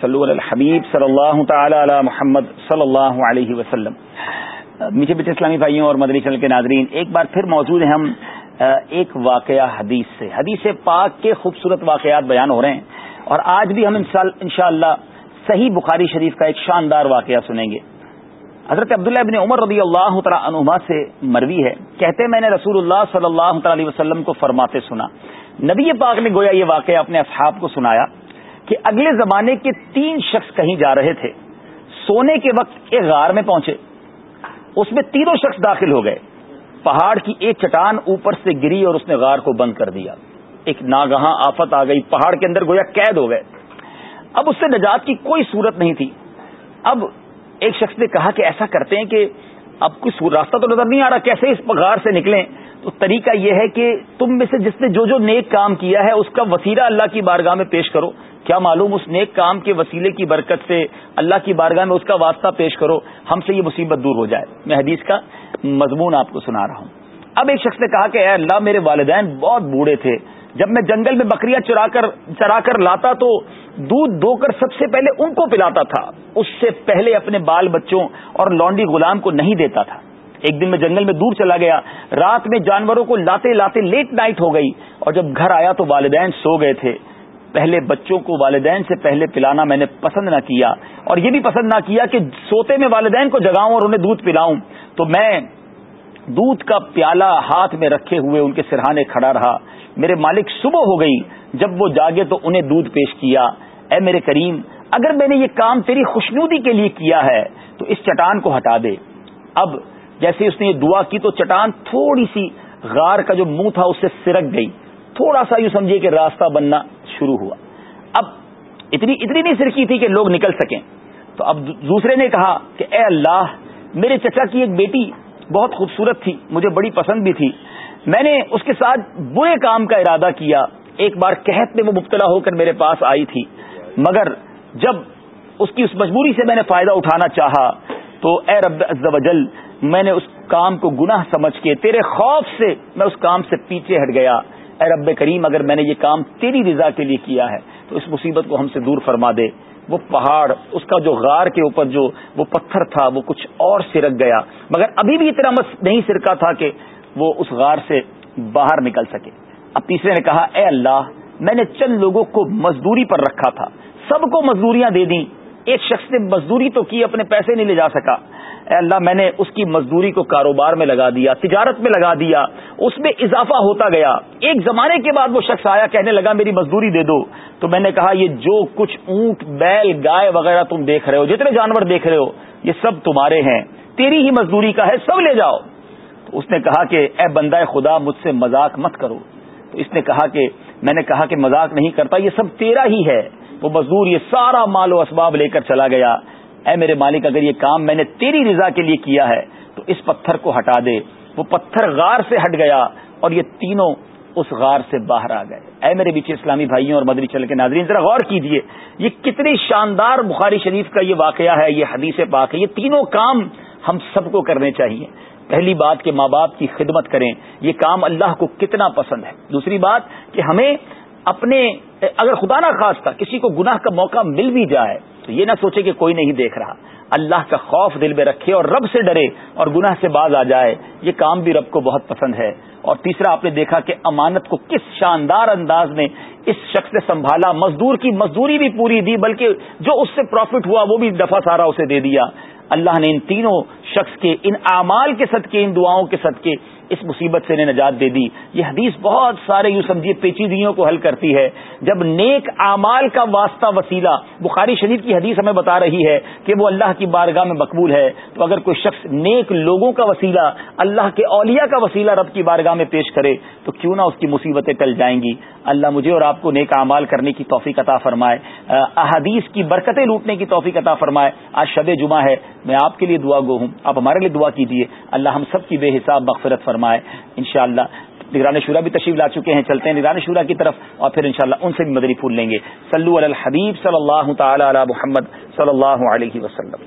صلو علی الحبیب صلی اللہ تعالی علی محمد صلی اللہ علیہ وسلم. میٹھے میٹھے اسلامی بھائیوں اور مدنی چل کے ناظرین، ایک بار پھر موجود ہیں ہم ایک واقعہ حدیث سے۔ حدیث پاک کے خوبصورت واقعات بیان ہو رہے ہیں اور آج بھی ہم انشاء اللہ صحیح بخاری شریف کا ایک شاندار واقعہ سنیں گے۔ حضرت عبداللہ ابن عمر رضی اللہ تعالیٰ عنہما سے مروی ہے۔ کہتے میں نے رسول اللہ صلی اللہ تعالی وسلم کو فرماتے سنا۔ نبی پاک نے گویا یہ واقعہ اپنے اصحاب کو سنایا کہ اگلے زمانے کے تین شخص کہیں جا رہے تھے۔ سونے کے وقت ایک غار میں پہنچے۔ اس میں تینوں شخص داخل ہو گئے۔ پہاڑ کی ایک چٹان اوپر سے گری اور اس نے غار کو بند کر دیا۔ ایک ناگہاں آفت آ گئی۔ پہاڑ کے اندر گویا قید ہو گئے۔ اب اس سے نجات کی کوئی صورت نہیں تھی۔ اب ایک شخص نے کہا کہ ایسا کرتے ہیں کہ اب کوئی راستہ تو نظر نہیں آ رہا، کیسے اس غار سے نکلیں؟ تو طریقہ یہ ہے کہ تم میں سے جس نے جو جو نیک کام کیا ہے، اس کا وسیلہ اللہ کی بارگاہ میں پیش کرو۔ کیا معلوم اس نیک کام کے وسیلے کی برکت سے اللہ کی بارگاہ میں اس کا واسطہ پیش کرو، ہم سے یہ مصیبت دور ہو جائے۔ میں حدیث کا مضمون آپ کو سنا رہا ہوں۔ اب ایک شخص نے کہا کہ اے اللہ، میرے والدین بہت بوڑھے تھے۔ جب میں جنگل میں بکریاں چرا کر چرا کر لاتا تو دودھ دو کر سب سے پہلے ان کو پلاتا تھا۔ اس سے پہلے اپنے بال بچوں اور لانڈی غلام کو نہیں دیتا تھا۔ ایک دن میں جنگل میں دور چلا گیا۔ رات میں جانوروں کو لاتے لاتے لیٹ نائٹ ہو گئی اور جب گھر آیا تو والدین سو گئے تھے۔ پہلے بچوں کو والدین سے پہلے پلانا میں نے پسند نہ کیا اور یہ بھی پسند نہ کیا کہ سوتے میں والدین کو جگاؤں اور انہیں دودھ پلاؤں۔ تو میں دودھ کا پیالہ ہاتھ میں رکھے ہوئے ان کے سرہانے کھڑا رہا۔ میرے مالک صبح ہو گئی۔ جب وہ جاگے تو انہیں دودھ پیش کیا۔ اے میرے کریم، اگر میں نے یہ کام تیری خوشنودی کے لیے کیا ہے، تو اس چٹان کو ہٹا دے۔ اب جیسے اس نے یہ دعا کی، تو چٹان تھوڑی سی غار کا جو منہ تھا، اس سے سرک گئی۔ تھوڑا سا یوں سمجھیے کہ راستہ بننا شروع ہوا۔ اب اتنی اتنی نہیں سرکی تھی کہ لوگ نکل سکیں۔ تو اب دوسرے نے کہا کہ اے اللہ، میرے چچا کی ایک بیٹی بہت خوبصورت تھی، مجھے بڑی پسند بھی تھی۔ میں نے اس کے ساتھ برے کام کا ارادہ کیا۔ ایک بار قحط میں وہ مبتلا ہو کر میرے پاس آئی تھی۔ مگر جب اس کی اس مجبوری سے میں نے فائدہ اٹھانا چاہا تو اے رب عز و جل، میں نے اس کام کو گناہ سمجھ کے تیرے خوف سے میں اس کام سے پیچھے ہٹ گیا۔ اے رب کریم، اگر میں نے یہ کام تیری رضا کے لیے کیا ہے تو اس مصیبت کو ہم سے دور فرما دے۔ وہ پہاڑ، اس کا جو غار کے اوپر جو وہ پتھر تھا، وہ کچھ اور سرک گیا۔ مگر ابھی بھی اتنا مس نہیں سرکا تھا کہ وہ اس غار سے باہر نکل سکے۔ اب تیسرے نے کہا، اے اللہ، میں نے چند لوگوں کو مزدوری پر رکھا تھا۔ سب کو مزدوریاں دے دیں۔ ایک شخص نے مزدوری تو کی، اپنے پیسے نہیں لے جا سکا۔ اے اللہ، میں نے اس کی مزدوری کو کاروبار میں لگا دیا، تجارت میں لگا دیا، اس میں اضافہ ہوتا گیا۔ ایک زمانے کے بعد وہ شخص آیا، کہنے لگا، میری مزدوری دے دو۔ تو میں نے کہا، یہ جو کچھ اونٹ، بیل، گائے وغیرہ تم دیکھ رہے ہو، جتنے جانور دیکھ رہے ہو، یہ سب تمہارے ہیں۔ تیری ہی مزدوری کا ہے، سب لے جاؤ۔ تو اس نے کہا کہ، اے بندہ خدا، مجھ سے مذاق مت کرو۔ تو اس نے کہا کہ، میں نے کہا کہ مذاق نہیں کرتا، یہ سب تیرا ہی ہے۔ وہ مزدور یہ سارا مال و اسباب لے کر چلا گیا۔ اے میرے مالک، اگر یہ کام میں نے تیری رضا کے لیے کیا ہے، تو اس پتھر کو ہٹا دے۔ وہ پتھر غار سے ہٹ گیا اور یہ تینوں اس غار سے باہر آ گئے۔ اے میرے بیچ اسلامی بھائیوں اور مدری چل کے ناظرین، ذرا غور کیجیے یہ کتنی شاندار بخاری شریف کا یہ واقعہ ہے، یہ حدیث پاک ہے۔ یہ تینوں کام ہم سب کو کرنے چاہیے۔ پہلی بات کہ ماں باپ کی خدمت کریں، یہ کام اللہ کو کتنا پسند ہے۔ دوسری بات کہ ہمیں اپنے، اگر خدا نہ خاص تھا کسی کو گناہ کا موقع مل بھی جائے، تو یہ نہ سوچے کہ کوئی نہیں دیکھ رہا۔ اللہ کا خوف دل میں رکھے اور رب سے ڈرے اور گناہ سے باز آ جائے، یہ کام بھی رب کو بہت پسند ہے۔ اور تیسرا، آپ نے دیکھا کہ امانت کو کس شاندار انداز میں اس شخص نے سنبھالا۔ مزدور کی مزدوری بھی پوری دی، بلکہ جو اس سے پروفٹ ہوا وہ بھی دفعہ سارا اسے دے دیا۔ اللہ نے ان تینوں شخص کے، ان اعمال کے صدقے، ان دعاؤں کے صدقے اس مصیبت سے انہیں نجات دے دی۔ یہ حدیث بہت سارے یوں سمجھیے پیچیدگیوں کو حل کرتی ہے۔ جب نیک اعمال کا واسطہ وسیلہ بخاری شریف کی حدیث ہمیں بتا رہی ہے کہ وہ اللہ کی بارگاہ میں مقبول ہے، تو اگر کوئی شخص نیک لوگوں کا وسیلہ، اللہ کے اولیاء کا وسیلہ رب کی بارگاہ میں پیش کرے، تو کیوں نہ اس کی مصیبتیں ٹل جائیں گی۔ اللہ مجھے اور آپ کو نیک اعمال کرنے کی توفیق عطا فرمائے۔ احادیث کی برکتیں لوٹنے کی توفیق عطا فرمائے۔ آج شب جمعہ ہے، میں آپ کے لیے دعا گو ہوں۔ آپ ہمارے لیے دعا کیجیے اللہ ہم سب کی بے حساب مغفرت فرمائے۔ انشاءاللہ نگران شورا بھی تشریف لا چکے ہیں، چلتے ہیں نگران شورا کی طرف اور پھر انشاءاللہ ان سے بھی مدری پھول لیں گے۔ سلو الحبیب صلی اللہ تعالی علی محمد صلی اللہ علیہ وسلم۔